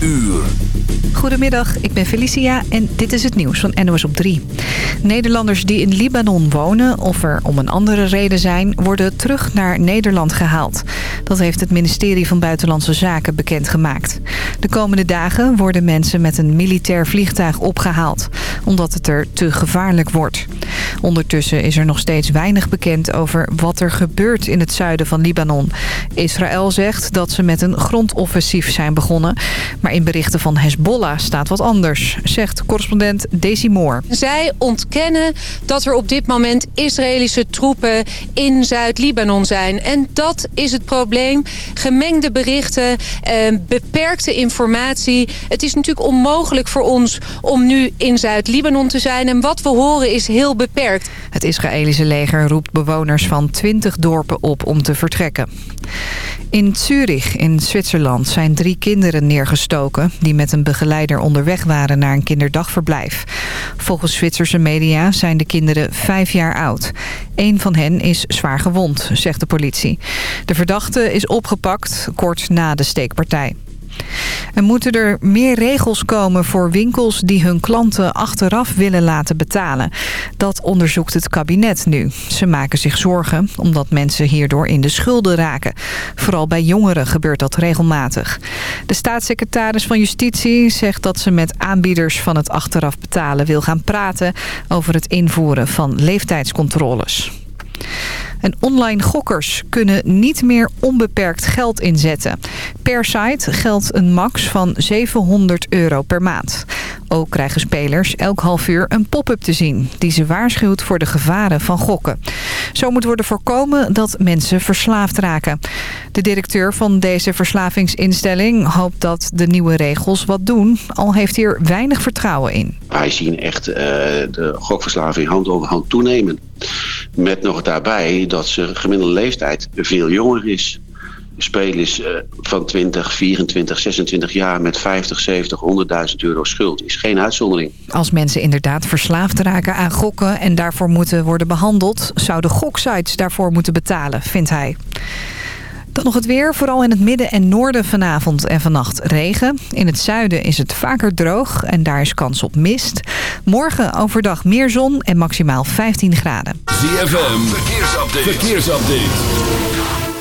uur. Goedemiddag, ik ben Felicia en dit is het nieuws van NOS op 3. Nederlanders die in Libanon wonen of er om een andere reden zijn... worden terug naar Nederland gehaald. Dat heeft het ministerie van Buitenlandse Zaken bekendgemaakt. De komende dagen worden mensen met een militair vliegtuig opgehaald... omdat het er te gevaarlijk wordt. Ondertussen is er nog steeds weinig bekend over wat er gebeurt in het zuiden van Libanon. Israël zegt dat ze met een grondoffensief zijn begonnen. Maar in berichten van Hezbollah staat wat anders, zegt correspondent Daisy Moore. Zij ontkennen dat er op dit moment Israëlische troepen in Zuid-Libanon zijn. En dat is het probleem. Gemengde berichten, eh, beperkte informatie. Het is natuurlijk onmogelijk voor ons om nu in Zuid-Libanon te zijn. En wat we horen is heel beperkt. Het Israëlische leger roept bewoners van 20 dorpen op om te vertrekken. In Zurich in Zwitserland zijn drie kinderen neergestoken... die met een begeleider onderweg waren naar een kinderdagverblijf. Volgens Zwitserse media zijn de kinderen vijf jaar oud. Eén van hen is zwaar gewond, zegt de politie. De verdachte is opgepakt kort na de steekpartij. Er moeten er meer regels komen voor winkels die hun klanten achteraf willen laten betalen. Dat onderzoekt het kabinet nu. Ze maken zich zorgen omdat mensen hierdoor in de schulden raken. Vooral bij jongeren gebeurt dat regelmatig. De staatssecretaris van Justitie zegt dat ze met aanbieders van het achteraf betalen wil gaan praten over het invoeren van leeftijdscontroles. En online gokkers kunnen niet meer onbeperkt geld inzetten. Per site geldt een max van 700 euro per maand. Ook krijgen spelers elk half uur een pop-up te zien... die ze waarschuwt voor de gevaren van gokken. Zo moet worden voorkomen dat mensen verslaafd raken. De directeur van deze verslavingsinstelling hoopt dat de nieuwe regels wat doen... al heeft hier weinig vertrouwen in. Wij zien echt uh, de gokverslaving hand over hand toenemen. Met nog daarbij dat ze gemiddelde leeftijd veel jonger is. Spelen is uh, van 20, 24, 26 jaar met 50, 70, 100.000 euro schuld. Is geen uitzondering. Als mensen inderdaad verslaafd raken aan gokken en daarvoor moeten worden behandeld... zouden goksites daarvoor moeten betalen, vindt hij. Dan nog het weer. Vooral in het midden en noorden vanavond en vannacht regen. In het zuiden is het vaker droog en daar is kans op mist. Morgen overdag meer zon en maximaal 15 graden. ZFM, verkeersupdate. verkeersupdate.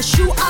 Yes, you are.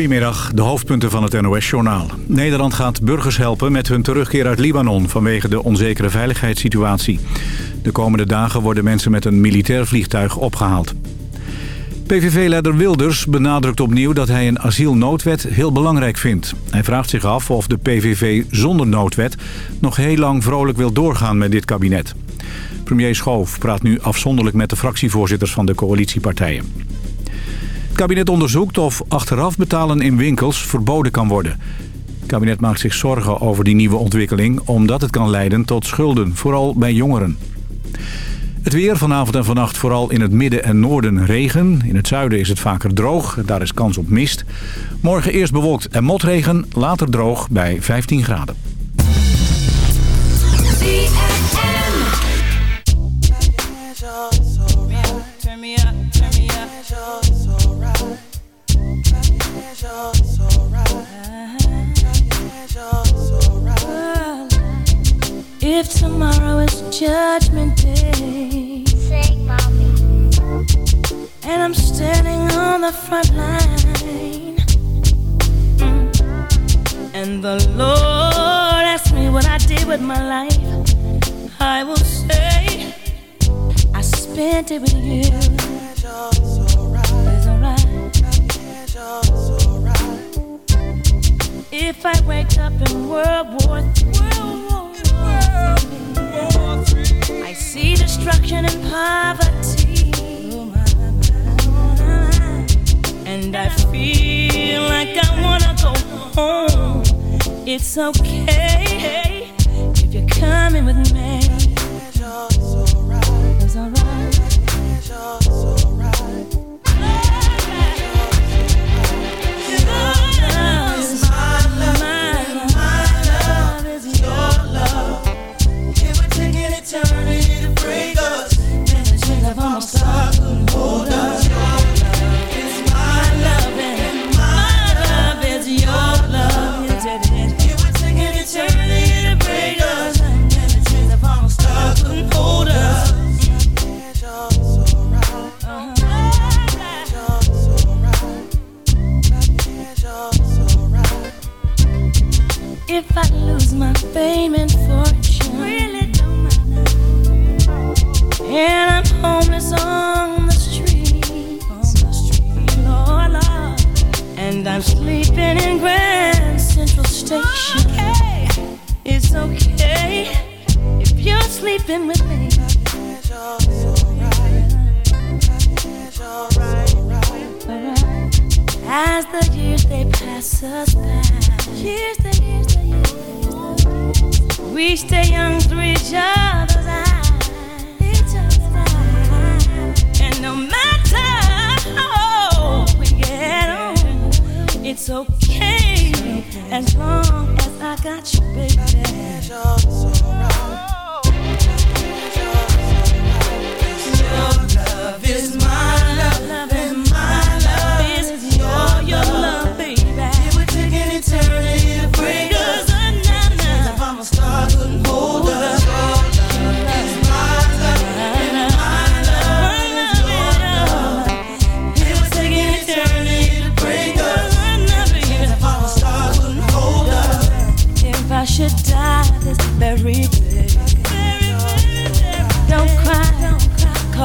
Goedemiddag, de hoofdpunten van het NOS-journaal. Nederland gaat burgers helpen met hun terugkeer uit Libanon... vanwege de onzekere veiligheidssituatie. De komende dagen worden mensen met een militair vliegtuig opgehaald. PVV-leider Wilders benadrukt opnieuw dat hij een asielnoodwet heel belangrijk vindt. Hij vraagt zich af of de PVV zonder noodwet nog heel lang vrolijk wil doorgaan met dit kabinet. Premier Schoof praat nu afzonderlijk met de fractievoorzitters van de coalitiepartijen. Kabinet onderzoekt of achteraf betalen in winkels verboden kan worden. Het kabinet maakt zich zorgen over die nieuwe ontwikkeling... omdat het kan leiden tot schulden, vooral bij jongeren. Het weer vanavond en vannacht vooral in het midden en noorden regen. In het zuiden is het vaker droog, daar is kans op mist. Morgen eerst bewolkt en motregen, later droog bij 15 graden. Front line, Mm. and the Lord asks me what I did with my life, I will say I spent it with you. It's alright. If I wake up in World War III, I see destruction and poverty, and I feel like I wanna go home. It's okay if you're coming with me. And I'm sleeping in Grand Central Station. Okay. It's okay if you're sleeping with me. As the years they pass us by, years the years the years, we stay young through each other's eyes, each other's eyes. and no matter. It's okay as long as I got you, baby.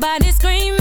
he keep my body screaming, screaming.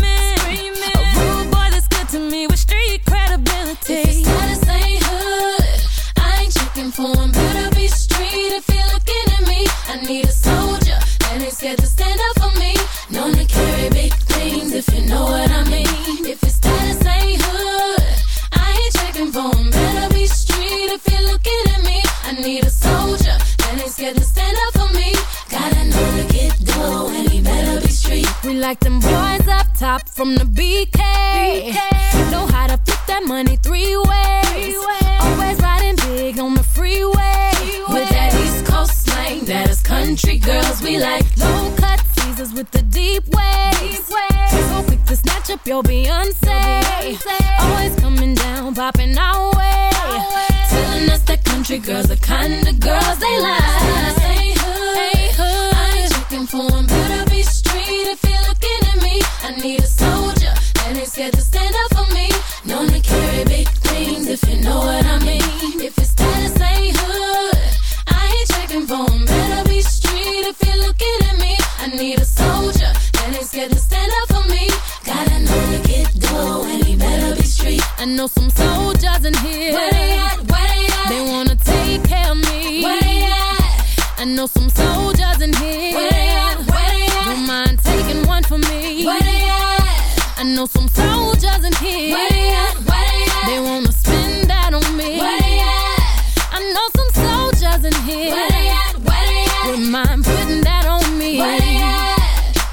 In here. Where they at? Where they at? Wouldn't mind putting that on me.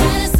his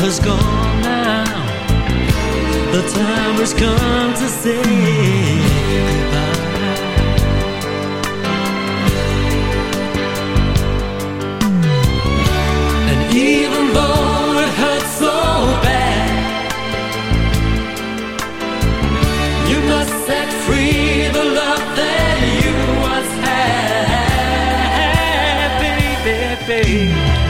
Has gone now. The time has come to say goodbye. And even though it hurts so bad, you must set free the love that you once had, baby, baby.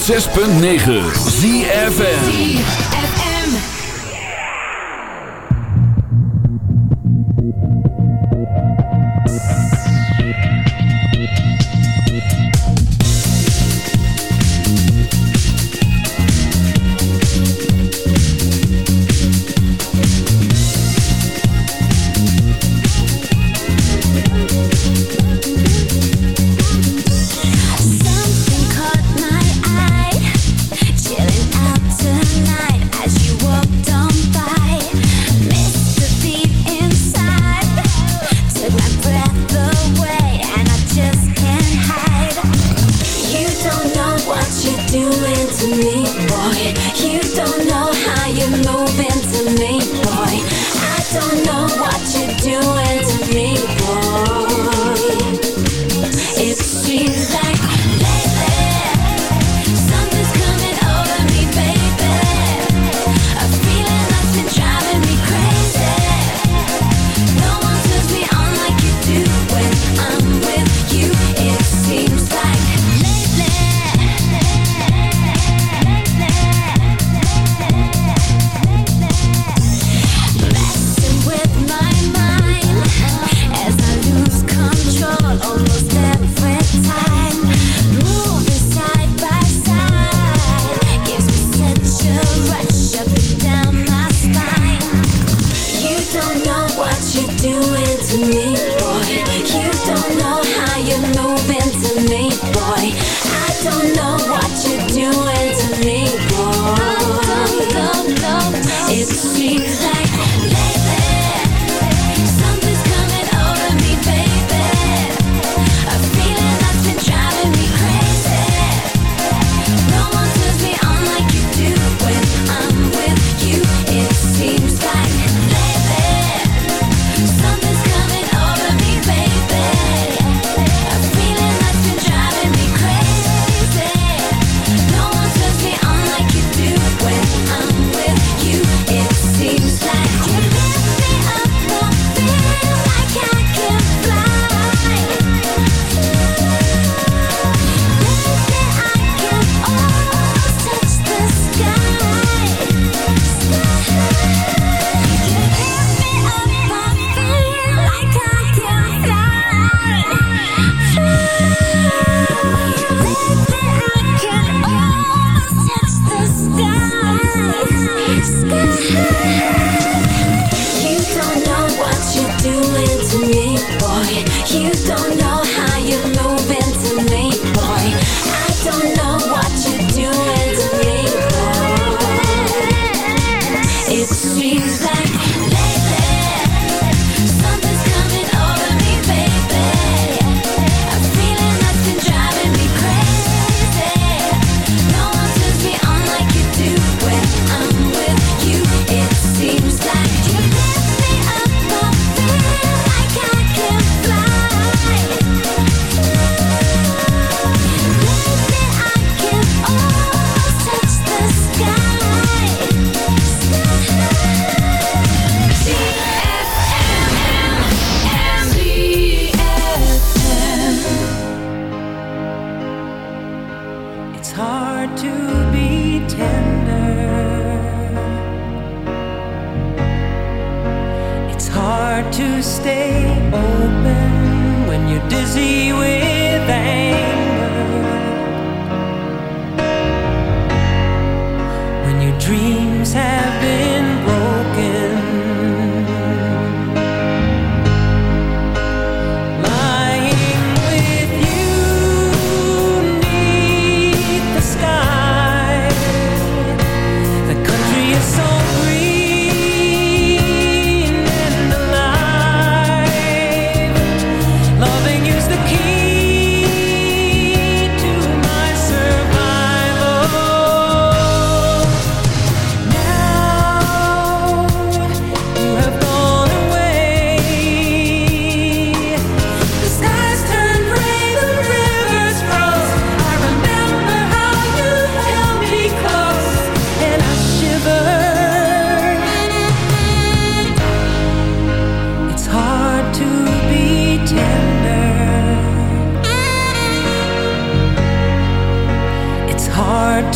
106.9 ZFN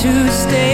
to stay.